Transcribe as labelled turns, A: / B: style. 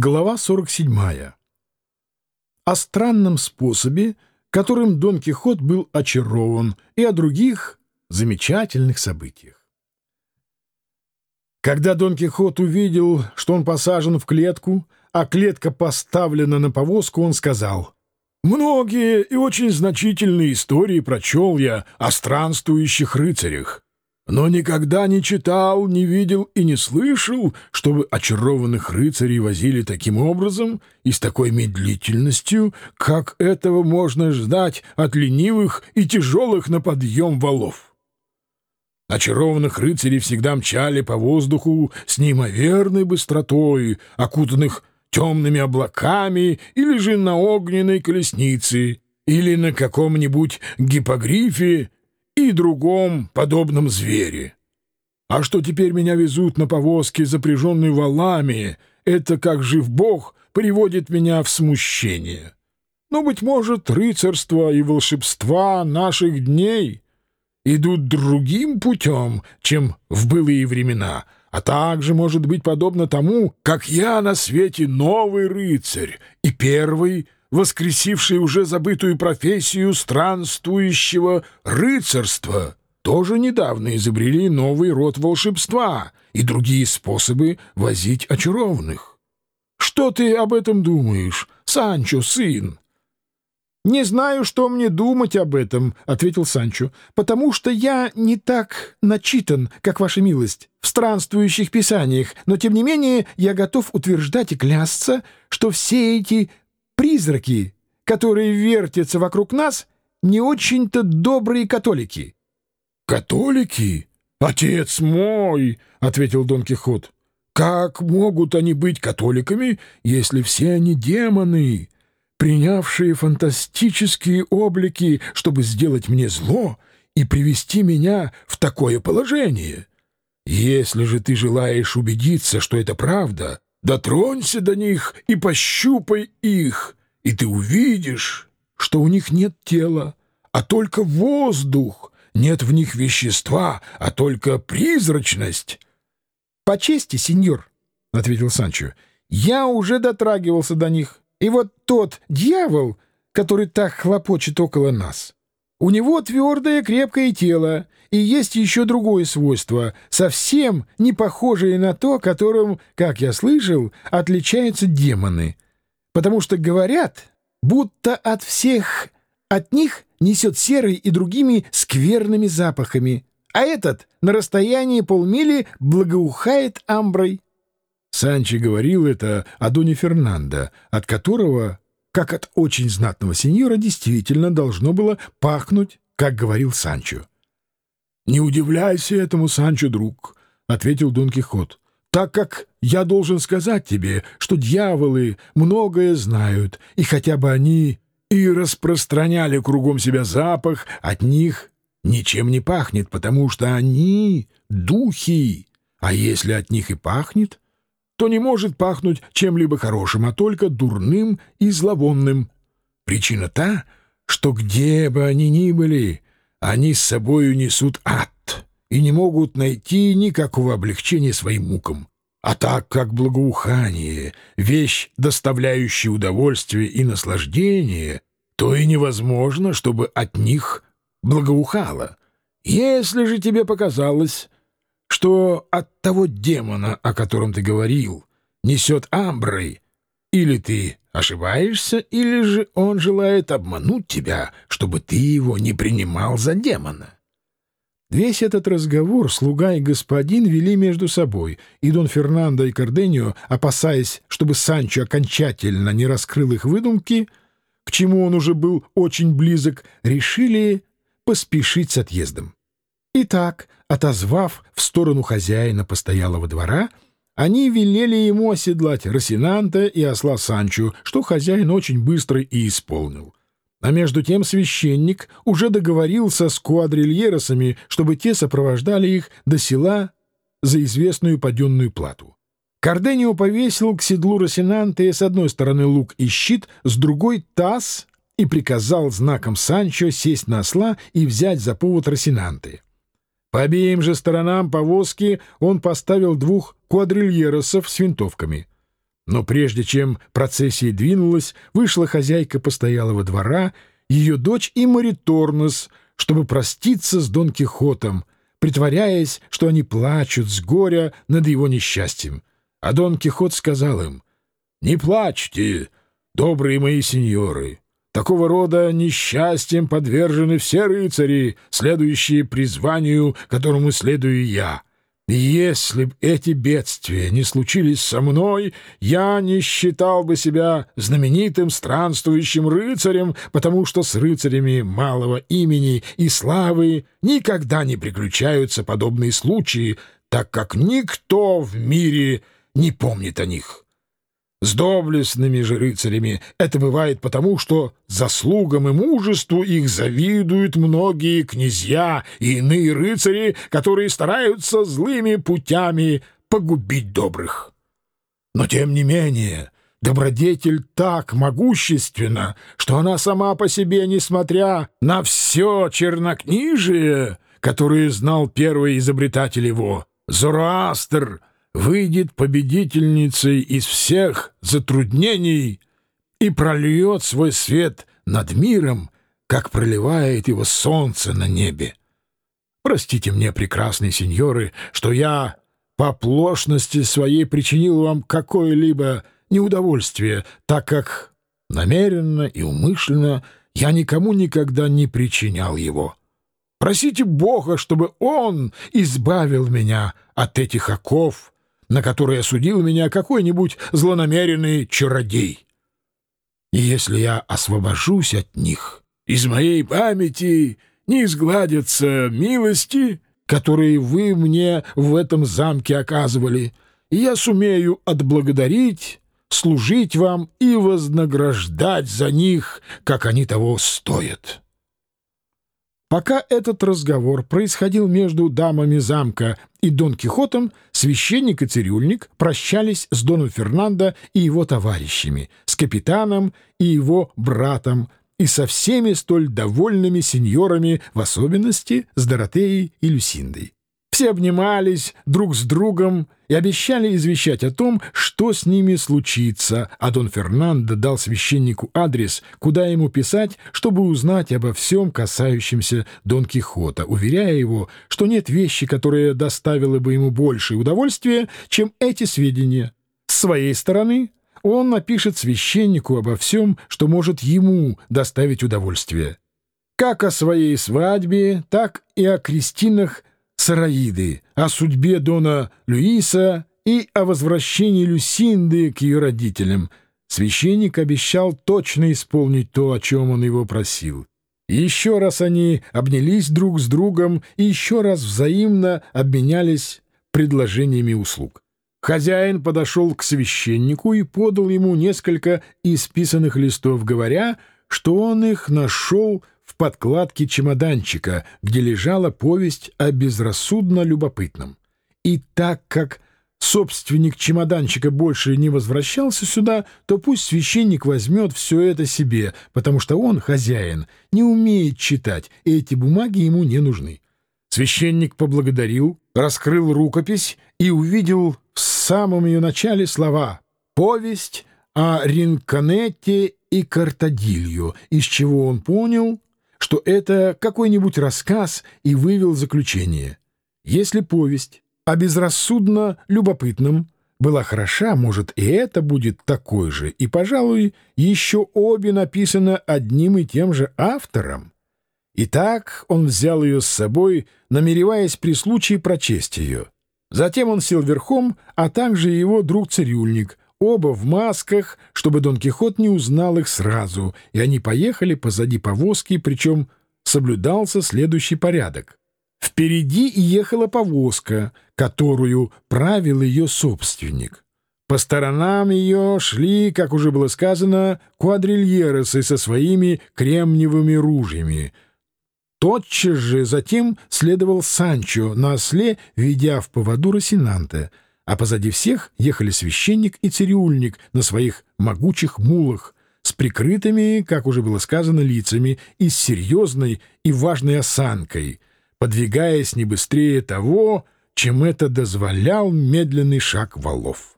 A: Глава 47. О странном способе, которым Дон Кихот был очарован, и о других замечательных событиях. Когда Дон Кихот увидел, что он посажен в клетку, а клетка поставлена на повозку, он сказал, «Многие и очень значительные истории прочел я о странствующих рыцарях но никогда не читал, не видел и не слышал, чтобы очарованных рыцарей возили таким образом и с такой медлительностью, как этого можно ждать от ленивых и тяжелых на подъем валов. Очарованных рыцарей всегда мчали по воздуху с неимоверной быстротой, окутанных темными облаками или же на огненной колеснице, или на каком-нибудь гипогрифе, и другом подобном звере. А что теперь меня везут на повозке, запряженной валами, это, как жив бог, приводит меня в смущение. Но, быть может, рыцарство и волшебства наших дней идут другим путем, чем в былые времена, а также, может быть, подобно тому, как я на свете новый рыцарь и первый — воскресивший уже забытую профессию странствующего рыцарства, тоже недавно изобрели новый род волшебства и другие способы возить очарованных. Что ты об этом думаешь, Санчо, сын? «Не знаю, что мне думать об этом», — ответил Санчо, «потому что я не так начитан, как ваша милость, в странствующих писаниях, но, тем не менее, я готов утверждать и клясться, что все эти призраки, которые вертятся вокруг нас, не очень-то добрые католики. — Католики? Отец мой! — ответил Дон Кихот. — Как могут они быть католиками, если все они демоны, принявшие фантастические облики, чтобы сделать мне зло и привести меня в такое положение? Если же ты желаешь убедиться, что это правда, Дотронься до них и пощупай их, и ты увидишь, что у них нет тела, а только воздух, нет в них вещества, а только призрачность. — По чести, сеньор, — ответил Санчо, — я уже дотрагивался до них, и вот тот дьявол, который так хлопочет около нас, у него твердое крепкое тело, и есть еще другое свойство, совсем не похожее на то, которым, как я слышал, отличаются демоны. Потому что говорят, будто от всех от них несет серой и другими скверными запахами, а этот на расстоянии полмили благоухает амброй. Санчо говорил это о Доне Фернандо, от которого как от очень знатного сеньора действительно должно было пахнуть, как говорил Санчо. «Не удивляйся этому, Санчо, друг», — ответил Дон Кихот, «так как я должен сказать тебе, что дьяволы многое знают, и хотя бы они и распространяли кругом себя запах, от них ничем не пахнет, потому что они — духи, а если от них и пахнет, то не может пахнуть чем-либо хорошим, а только дурным и зловонным. Причина та, что где бы они ни были, они с собою несут ад и не могут найти никакого облегчения своим мукам. А так как благоухание — вещь, доставляющая удовольствие и наслаждение, то и невозможно, чтобы от них благоухало. Если же тебе показалось, что от того демона, о котором ты говорил, несет амброй, или ты ошибаешься, или же он желает обмануть тебя, чтобы ты его не принимал за демона. Весь этот разговор слуга и господин вели между собой, и Дон Фернандо и Карденио, опасаясь, чтобы Санчо окончательно не раскрыл их выдумки, к чему он уже был очень близок, решили поспешить с отъездом. Итак, отозвав в сторону хозяина постоялого двора, они велели ему оседлать Росинанта и осла Санчо, что хозяин очень быстро и исполнил. А между тем священник уже договорился с куадрильеросами, чтобы те сопровождали их до села за известную паденную плату. Карденио повесил к седлу Росинанте с одной стороны лук и щит, с другой — таз и приказал знаком Санчо сесть на осла и взять за повод Росинанты. По обеим же сторонам повозки он поставил двух квадрильеросов с винтовками. Но прежде чем процессия двинулась, вышла хозяйка постоялого двора, ее дочь и Мариторнос, чтобы проститься с Дон Кихотом, притворяясь, что они плачут с горя над его несчастьем. А Дон Кихот сказал им, «Не плачьте, добрые мои сеньоры, Такого рода несчастьем подвержены все рыцари, следующие призванию, которому следую я. Если б эти бедствия не случились со мной, я не считал бы себя знаменитым странствующим рыцарем, потому что с рыцарями малого имени и славы никогда не приключаются подобные случаи, так как никто в мире не помнит о них». С доблестными же рыцарями это бывает потому, что заслугам и мужеству их завидуют многие князья и иные рыцари, которые стараются злыми путями погубить добрых. Но тем не менее добродетель так могущественна, что она сама по себе, несмотря на все чернокнижие, которое знал первый изобретатель его, Зороастр — выйдет победительницей из всех затруднений и прольет свой свет над миром, как проливает его солнце на небе. Простите мне, прекрасные сеньоры, что я по оплошности своей причинил вам какое-либо неудовольствие, так как намеренно и умышленно я никому никогда не причинял его. Просите Бога, чтобы Он избавил меня от этих оков, на который осудил меня какой-нибудь злонамеренный чародей. И если я освобожусь от них, из моей памяти не изгладятся милости, которые вы мне в этом замке оказывали, и я сумею отблагодарить, служить вам и вознаграждать за них, как они того стоят». Пока этот разговор происходил между дамами замка и Дон Кихотом, священник и цирюльник прощались с Доном Фернандо и его товарищами, с капитаном и его братом, и со всеми столь довольными сеньорами, в особенности с Доротеей и Люсиндой. Все обнимались друг с другом и обещали извещать о том, что с ними случится, а Дон Фернандо дал священнику адрес, куда ему писать, чтобы узнать обо всем, касающемся Дон Кихота, уверяя его, что нет вещи, которая доставила бы ему большее удовольствие, чем эти сведения. С своей стороны он напишет священнику обо всем, что может ему доставить удовольствие. Как о своей свадьбе, так и о крестинах Сараиды, о судьбе Дона Люиса и о возвращении Люсинды к ее родителям. Священник обещал точно исполнить то, о чем он его просил. еще раз они обнялись друг с другом и еще раз взаимно обменялись предложениями услуг. Хозяин подошел к священнику и подал ему несколько исписанных листов, говоря, что он их нашел подкладке чемоданчика, где лежала повесть о безрассудно любопытном. И так как собственник чемоданчика больше не возвращался сюда, то пусть священник возьмет все это себе, потому что он, хозяин, не умеет читать, и эти бумаги ему не нужны. Священник поблагодарил, раскрыл рукопись и увидел в самом ее начале слова «Повесть о Ринконете и Картадилью», из чего он понял, что это какой-нибудь рассказ и вывел заключение. Если повесть о безрассудно любопытном была хороша, может, и это будет такой же, и, пожалуй, еще обе написаны одним и тем же автором. Итак, он взял ее с собой, намереваясь при случае прочесть ее. Затем он сел верхом, а также его друг-цирюльник — оба в масках, чтобы Дон Кихот не узнал их сразу, и они поехали позади повозки, причем соблюдался следующий порядок. Впереди ехала повозка, которую правил ее собственник. По сторонам ее шли, как уже было сказано, квадрильеросы со своими кремниевыми ружьями. Тотчас же затем следовал Санчо на осле, ведя в поводу Росинанте — а позади всех ехали священник и цирюльник на своих могучих мулах, с прикрытыми, как уже было сказано, лицами и с серьезной и важной осанкой, подвигаясь не быстрее того, чем это дозволял медленный шаг валов.